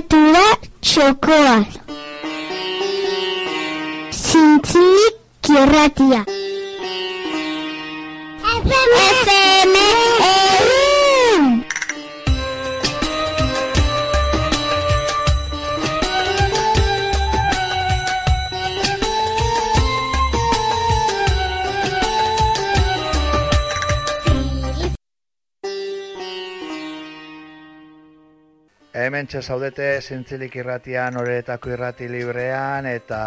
literatura txokoan. Zintzilik kirratia. FM Egun! Hemen zaudete zintzilik irratian, horretako irrati librean, eta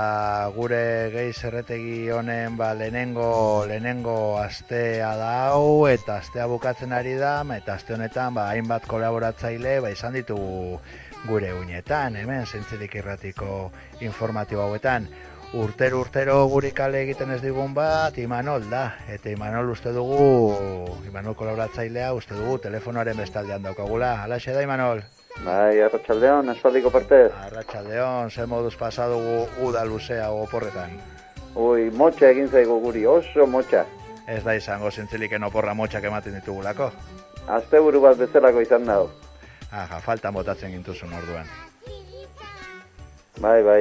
gure gehi zerretegi honen ba, lehenengo, lehenengo astea da hau, eta astea bukatzen ari da, eta aste honetan ba, hainbat kolaboratzaile ba, izan ditugu gure uinetan, hemen zintzilik irratiko informatibo hauetan. Urtero urtero guri kale egiten ez digun bat, Imanol da, eta Imanol uste dugu, Imanol kolaboratzailea uste dugu telefonoaren bestaldean daukagula. Halaxe da, Imanol? Bai, arratxaldeon, esfaldiko partez. Arratxaldeon, ze moduz pasadugu uda luzea oporretan. Ui, motxa egin zaigu guri, oso motxa. Ez da izango zintziliken oporra motxak ematen ditugulako. Azte buru bat bezalako izan dago. Aha, faltan botatzen gintuzun orduan. Bai, bai.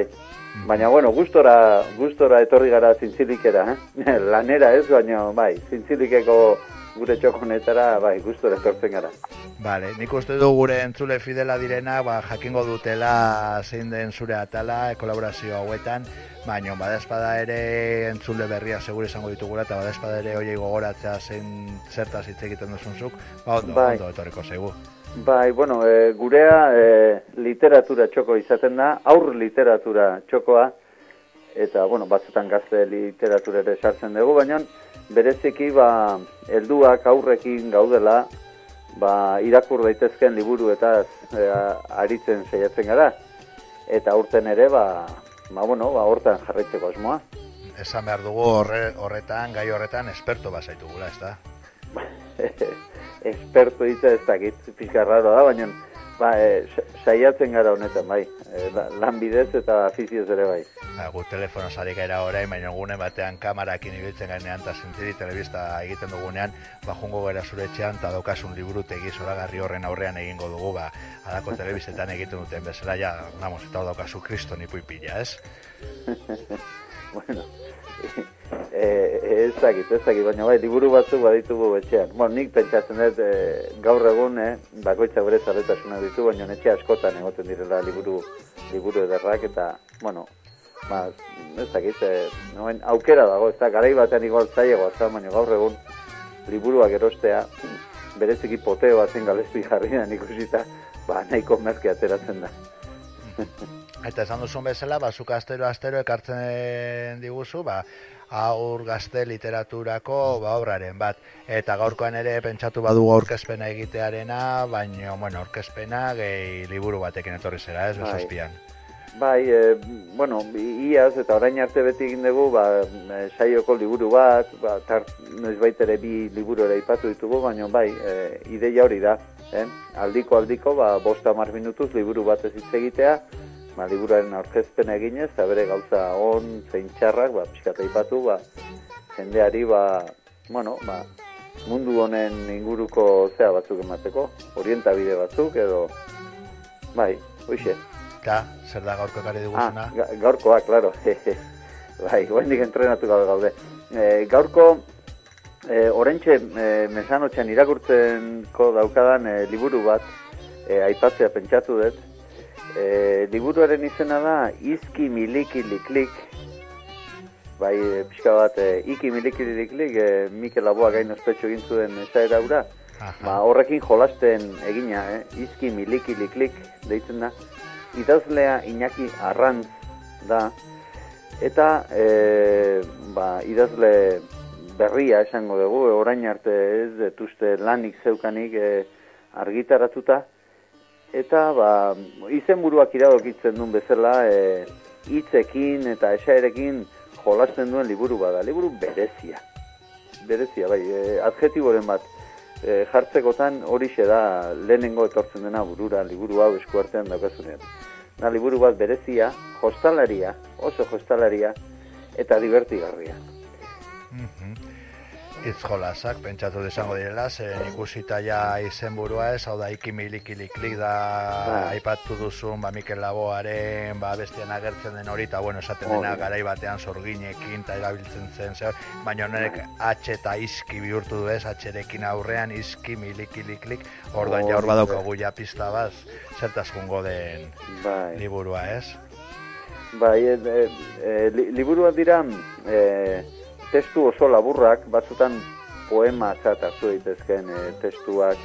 Baina, bueno, gustora, gustora etorri gara zintzilikera, eh? Lanera ez, baina, bai, zintzilikeko gure txokonetara, bai, gustora etortzen gara. Bale, nik uste du gure entzule fidela direna, ba, jakingo dutela zein den zure atala, kolaborazio hauetan, baina badespada ere entzule berria segure izango ditugula, eta badespada ere hoiei gogoratzea zein zertaz hitz egiten duzunzuk, ba, ondo, Bai. ondo etorriko zaigu. Bai, bueno, e, gurea e, literatura txoko izaten da, aur literatura txokoa, eta, bueno, batzutan gazte literatura ere sartzen dugu, baina bereziki, ba, helduak aurrekin gaudela, ba, irakur daitezken liburu eta e, aritzen saiatzen gara, eta aurten ere, ba, ba, bueno, ba, hortan jarraitzeko asmoa. Esan behar dugu horre, horretan, gai horretan, esperto bazaitugula, ez da? Esperto hitza ez dakit, pixka raro da, baina ba, e, sa- saiatzen gara honetan, bai, e, la- lanbidez eta afizioz ere bai. Ba, gu telefono sari gara orain, baina gune batean kamarakin ibiltzen gainean, eta zintziri telebista egiten dugunean, ba, jungo gara zure etxean, eta daukasun liburutegi zoragarri horren aurrean egingo dugu, ba, alako telebistetan egiten duten bezala, ja, vamos, eta daukazu kriston ipuipila, ez? bueno, e, ez dakit, ez dakit, baina bai, liburu batzuk baditugu etxean. Bueno, nik pentsatzen dut e, gaur egun, eh, bakoitza bere zarretasuna ditu, baina etxe askotan egoten direla liburu, liburu ederrak, eta, bueno, ba, ez dakit, e, noen, aukera dago, ez da, garai batean igual zaiego, ez da, baina gaur egun liburuak erostea, bereziki poteo batzen galezpi jarrian ikusita, ba, nahiko merke ateratzen da. Eta esan duzun bezala, ba, zuk astero astero ekartzen diguzu, ba, aur gazte literaturako ba, obraren bat. Eta gaurkoan ere pentsatu badugu aurkezpena egitearena, baina, bueno, aurkezpena gehi liburu batekin etorri zera, ez, Bai. Bai, e, bueno, iaz eta orain arte beti egin dugu, ba, e, saioko liburu bat, ba, tar, noizbait ere bi liburu ere ipatu ditugu, baina bai, e, ideia hori da, eh? aldiko aldiko, ba, bosta mar minutuz liburu bat ez hitz egitea, ba, liburuaren aurkezpena eginez, eta bere gauza on, zein txarrak, ba, pixkata ipatu, ba, jendeari, ba, bueno, ba, mundu honen inguruko zea batzuk emateko, orientabide batzuk, edo, bai, hoxe. Eta, zer da gaurko Ah, diguzuna? ga- gaurkoa, claro. bai, guendik entrenatu gabe gaude. E, gaurko, e, orentxe, e, mesanotxean irakurtzenko daukadan e, liburu bat, e, aipatzea pentsatu dut. E, liburuaren izena da, Izki Miliki Liklik, bai, e, pixka bat, e, Iki Miliki Liklik, e, Mikel Aboa gain ospetxo egin zuen esaera hura. Ba, horrekin jolasten egina, eh? izki miliki liklik deitzen da. Idazlea Iñaki Arrantz da, eta e, ba, idazle berria esango dugu, e, orain arte ez detuzte lanik zeukanik e, argitaratuta, eta ba, izenburuak iradokitzen duen bezala e, hitzekin eta esaerekin jolasten duen liburu bada, liburu berezia. Berezia, bai, e, adjetiboren bat e, jartzekotan horixe da lehenengo etortzen dena burura liburu hau eskuartean daukazunean. Da liburu bat berezia, jostalaria, oso jostalaria, eta divertigarria. Mhm. Hitz jolasak, pentsatu izango direla, zen ikusita ja izenburua ez, hau da ikimilikili-klik da Bai. aipatu duzun, ba, Mikel Laboaren, ba, bestian agertzen den hori, eta bueno, esaten dena garai batean sorginekin, eta erabiltzen zen, zer, baina honek H eta iski bihurtu du ez, H-rekin aurrean, iski, milikili-klik, orduan ja hor badaukagu ja pista baz, zertaz jungo den Bai. liburua ez. Bai, e, e, e, li, liburuak dira e, testu oso laburrak, batzutan poema zat hartu daitezkeen e, testuak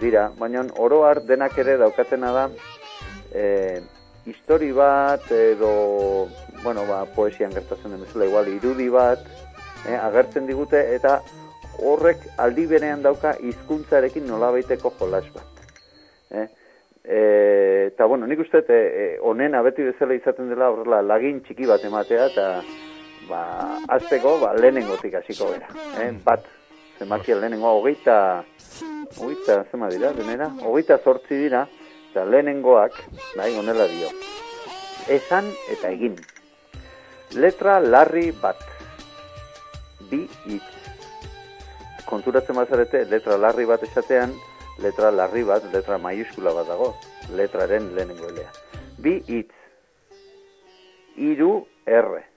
dira, baina oro har denak ere daukatena da e, histori bat edo, bueno, ba, poesian gertatzen den bezala, igual irudi bat, e, agertzen digute eta horrek aldi berean dauka hizkuntzarekin nolabaiteko jolas bat. E, eta bueno, nik uste e, onena beti bezala izaten dela horrela lagin txiki bat ematea eta ba, azteko ba, lehenengotik hasiko gara. Eh? Bat, zenbakia lehenengoa hogeita, hogeita, zema dira, denera, hogeita zortzi dira, eta lehenengoak, bai, onela dio. Esan eta egin. Letra larri bat. Bi hitz. Konturatzen bazarete, letra larri bat esatean, letra larri bat, letra maiuskula bat dago, letraren lehenengo elea. Bi hitz. Iru R.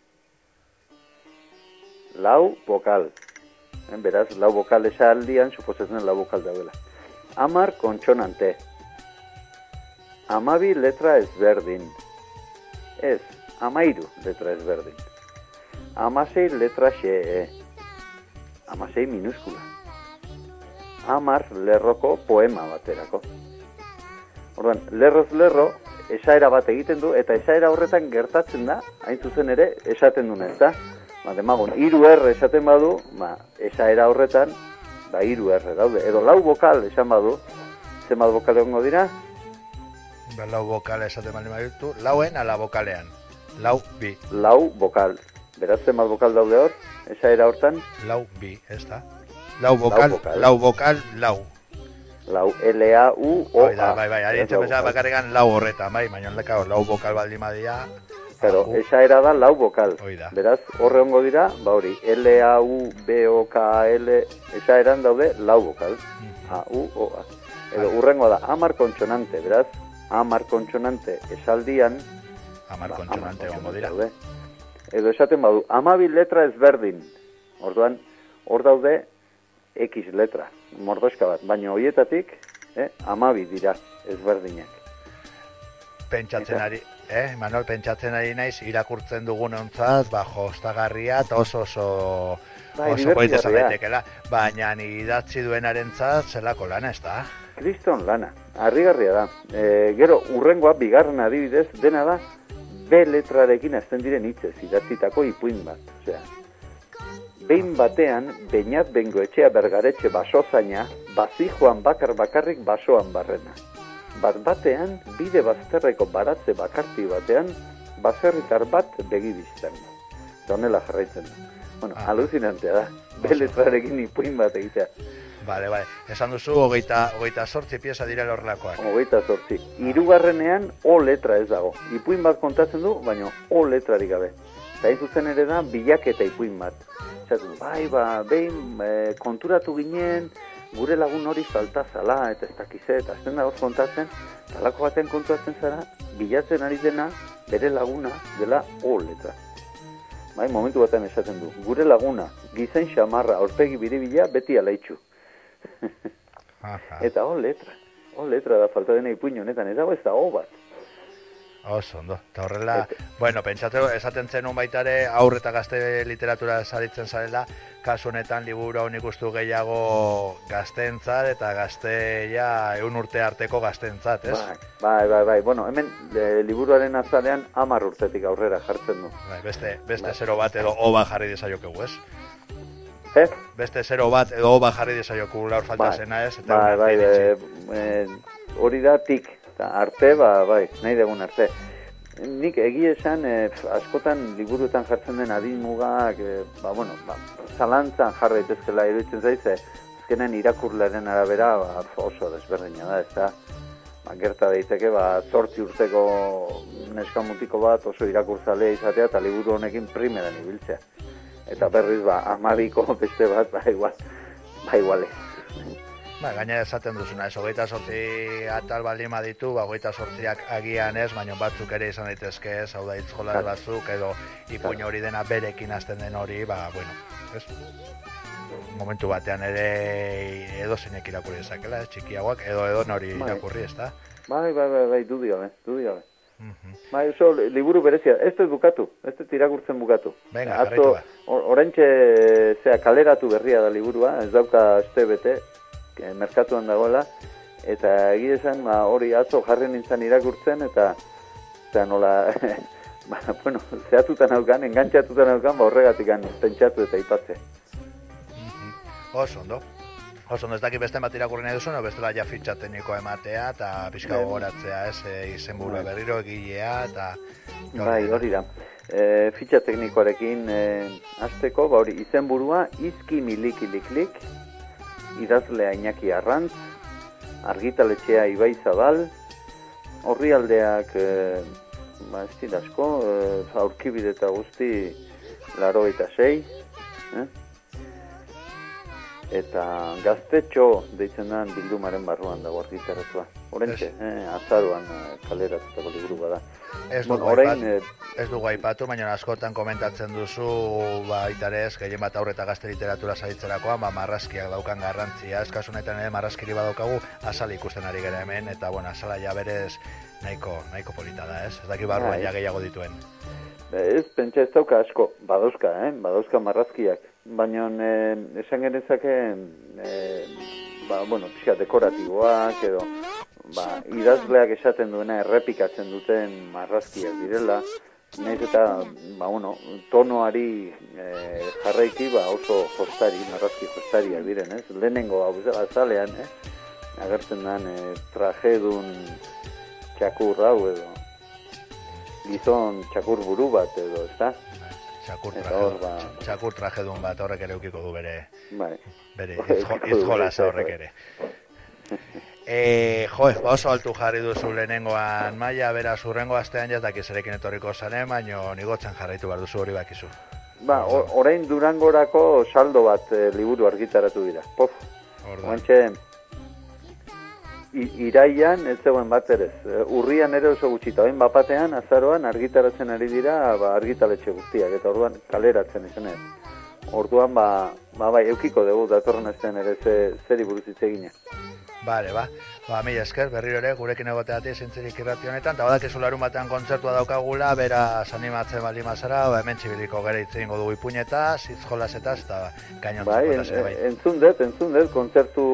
Lau bokal. Eh, beraz, lau bokal esaldian, suposatzen lau bokal daudela. Amar kontsonante. Amabi letra ezberdin. Ez, amairu letra ezberdin. Amasei letra xe. Amasei minuskula. Amar lerroko poema baterako. Orduan, lerroz lerro, esaera bat egiten du, eta esaera horretan gertatzen da, hain zuzen ere, esaten duen ez da. Ba, demagun, iru erre esaten badu, ba, esaera horretan, ba, iru erre daude. Edo lau bokal esan badu, zenbat bokal egongo dira? Ba, lau bokala esaten bali baditu, lauen ala bokalean. Lau bi, Lau bokal. Beraz, zenbat bokal daude hor, esaera hortan, lau bi, ez da? Lau bokal, bokal. lau bokal, lau. lau L-A-U-O-A. Hoi da, bai, bai, ari lau etxe bokal. bakarrikan lau horretan, bai, baina lekao, lau bokal baldin badia. Claro, ahu, esaera da lau bokal. Hoi da. Beraz, horre ongo dira, ba hori, L-A-U-B-O-K-L, esaeran daude lau bokal. mhm. A-U-O-A. Edo, urrengoa da, amar kontsonante, beraz, amar kontsonante esaldian, Amar ba, kontsonante amar gongo dira. daude. Edo esaten badu, amabi letra ezberdin. Orduan, hor daude, X letra, mordoska bat, baina hoietatik, eh, amabi dira ezberdinak. Pentsatzen Eta- ari, eh, Manuel, pentsatzen ari naiz, irakurtzen dugun ontzat, ba, jostagarria, eta oso oso... Bai, oso poite daitekela, baina ni idatzi duenarentzat zelako lana, ez da? Kriston lana, harrigarria da. E, gero, urrengoa, bigarren adibidez, dena da, B letrarekin azten diren hitzez, idatzitako ipuin bat. Osea, behin batean, beinat bengo etxea bergaretxe basozaina, bazi joan bakar bakarrik basoan barrena. Bat batean, bide bazterreko baratze bakarti batean, baserritar bat begi biztan. Eta honela jarraitzen da. Bueno, Ah. alucinantea da. B Oso. letrarekin ipuin bat egitea. Bale, bale, esan duzu, hogeita, hogeita sortzi pieza dira horrelakoak. Hogeita zortzi. Hirugarrenean O letra ez dago. Ipuin bat kontatzen du, baina O letrarik gabe. Eta zuzen ere da, bilaketa ipuin bat. Zaten, bai, ba, behin e, konturatu ginen, gure lagun hori falta zala, eta ez dakize, eta azten da hor kontatzen, talako batean konturatzen zara, bilatzen ari dena, bere laguna dela O letra. Bai, momentu batean esaten du. Gure laguna, gizen xamarra, aurpegi biribila, beti alaitxu. Aha, Eta o letra. O letra da falta dena ipuin honetan. Ez dago ez da o bat. Oso ondo. Eta horrela, bueno, pentsatu, esaten zenun baitare, aurre eta gazte literatura saritzen zarela, kasu honetan liburu hau nik ustu gehiago gaztentzat eta gazteia eun urte arteko gaztentzat, ez? Bai, bai, bai, bai. Bueno, hemen e, liburuaren azalean hamar urtetik aurrera jartzen du. Bai, beste, beste Bai. zero bat edo oba jarri desaiokegu, ez? Eh? Beste zero bat edo oba jarri desaioku laur falta Bai, zena, ez? Eta bai, bai, e, hori da tik. Eta arte, ba, bai, nahi dugun arte. Nik egia esan, e, pf, askotan liburuetan jartzen den adin mugak, e, ba, bueno, ba, zalantzan jarra daitezkela iruditzen zaize, azkenen irakurlearen arabera ba, oso desberdina da, ez da, ba, gerta daiteke, ba, zortzi urteko neska mutiko bat oso irakurtzalea izatea eta liburu honekin primeran ibiltzea. eta berriz ba amabiko beste bat ba igual ba igual ez. Ba, gaina esaten duzuna, ez, hogeita sortzi atal baldin ditu, ba, hogeita sortziak agian ez, baina batzuk ere izan daitezke ez, hau da itzkola batzuk, edo ipuin hori dena berekin hasten den hori, ba, bueno, ez, momentu batean ere edo zeinek irakurri dezakela, ez, txikiagoak, edo edo nori Bai. irakurri, ez da? Bai, bai, bai, bai, dudi gabe, dudi gabe. Mhm. Bai, oso liburu berezia, ez dut bukatu, ez dut irakurtzen bukatu. Venga, Atzo, jarraitu ba. or- oraintxe, zea, kaleratu berria da liburua, ez dauka este bete, merkatuan dagoela, eta egia esan, ba, hori atzo jarri nintzen irakurtzen, eta, eta nola, ba, bueno, zehatuta naukan, engantxatuta naukan, ba, horregatik pentsatu eta ipatze. Mhm. Oso ondo. Oso ondo, ez dakit beste bat irakurri nahi duzun, o bestela ja fitxa ematea, eta pixka Bai. gogoratzea, ez, e, izenburua Bai. berriro egilea, eta... Bai, hori da. E, fitxa teknikoarekin e, azteko, ba hori izenburua izki miliki liklik, idazlea Iñaki Arrantz, argitaletxea Ibai Zabal, horri aldeak, e, ba, ez dira asko, e, aurkibide eta guzti laro eta sei, eh? Eta gaztetxo deitzen den bildumaren barruan dago argitaratua. Horentxe, eh, azaruan eh, kaleratutako liburu bada. Ez Bueno, dugu, orain, eh, ez dugu aipatu, baina askotan komentatzen duzu, ba, itarez, gehien bat aurre eta gazte literatura zaitzerakoan, ba, marrazkiak daukan garrantzia. Ez kasu honetan ere marrazkiri badaukagu, azal ikusten ari gara hemen, eta, bueno, azala ja berez nahiko, nahiko polita da, ez? Ez daki barruan Bai. ja gehiago dituen. Ez, pentsa ez dauka asko, badauzka, eh? badauzka marrazkiak. Baina eh, esan genezake, eh, ba, bueno, pixka dekoratiboak edo, ba, idazleak esaten duena errepikatzen duten marrazkiak direla, Naiz eta, ba, bueno, tonoari eh, jarraiki, ba, oso jostari, marrazki jostariak diren, ez? Lehenengo azalean, eh? Agertzen den eh, trajedun txakur hau edo, gizon txakur buru bat edo, ezta? Txakur traje, hor, ba- txakur trajedun bat horrek ere eukiko du bere, Bai. bere izjo- eukiko du izjolasa bere, horrek ere. E, jo, oso altu jarri duzu lehenengoan maila, beraz urrengo astean ja dakiz erekin etorriko zaren, baino nigotzen jarraitu behar duzu hori bakizu. Ba, orain durangorako saldo bat eh, liburu argitaratu dira. Pof, Orduan, oantxe, i- iraian ez zegoen bat ere ez. Eh, Urrian ere oso gutxita, orain bapatean, azaroan argitaratzen ari dira ba, argitaletxe guztiak, eta orduan kaleratzen izan ez. Orduan, ba, ba, bai, eukiko dugu datorren astean ere ze, zeri buruz hitz egina. Bale, ba. Ba, mila esker, berriro ere, gurekin egoteatik zintzirik irrati honetan, eta badakizu larun batean kontzertua daukagula, beraz animatzen bali mazara, ba, hemen txibiliko gere hitz egingo dugu ipuñetaz, hitz jolasetaz, eta gainontz Bai, en, bai. entzun dut, entzun dut, kontzertu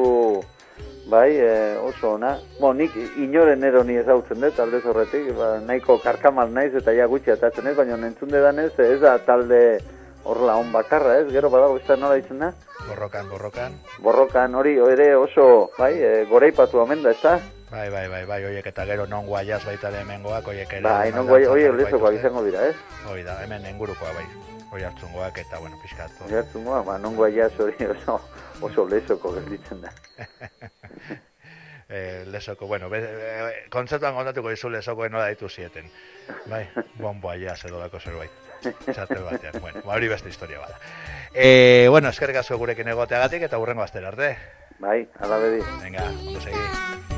bai, eh, oso ona. Bo, nik inoren ero ni ezautzen dut, aldez horretik, ba, nahiko karkamal naiz eta ja gutxi atatzen ez, baina entzun dudanez ez da talde horrela on bakarra ez, gero badago ez da nola ditzen da? Borrokan, borrokan. Borrokan hori ere oso, bai, e, goreipatu omen da, ez da? Bai, bai, bai, bai, oiek eta gero non guaiaz baita ere hemengoak, oiek ere... Bai, non hori jarriko lezokoak izango dira, ez? Hoi da, hemen ingurukoa bai, hoi hartzungoak eta, bueno, pixkatu. Gertu moa, ba, non guaiaz hori oso, oso lezoko gelditzen da. Eh, lesoko, bueno, be, eh, kontzertuan kontatuko dizu lesoko nola ditu zieten. Bai, bomboa jaz edo dako zerbait. Txartel batean, bueno, ba, hori beste historia bada. Eh, bueno, eskerrik asko gurekin egoteagatik eta hurrengo astera arte. Bai, ala bedi. Venga, ondo segi.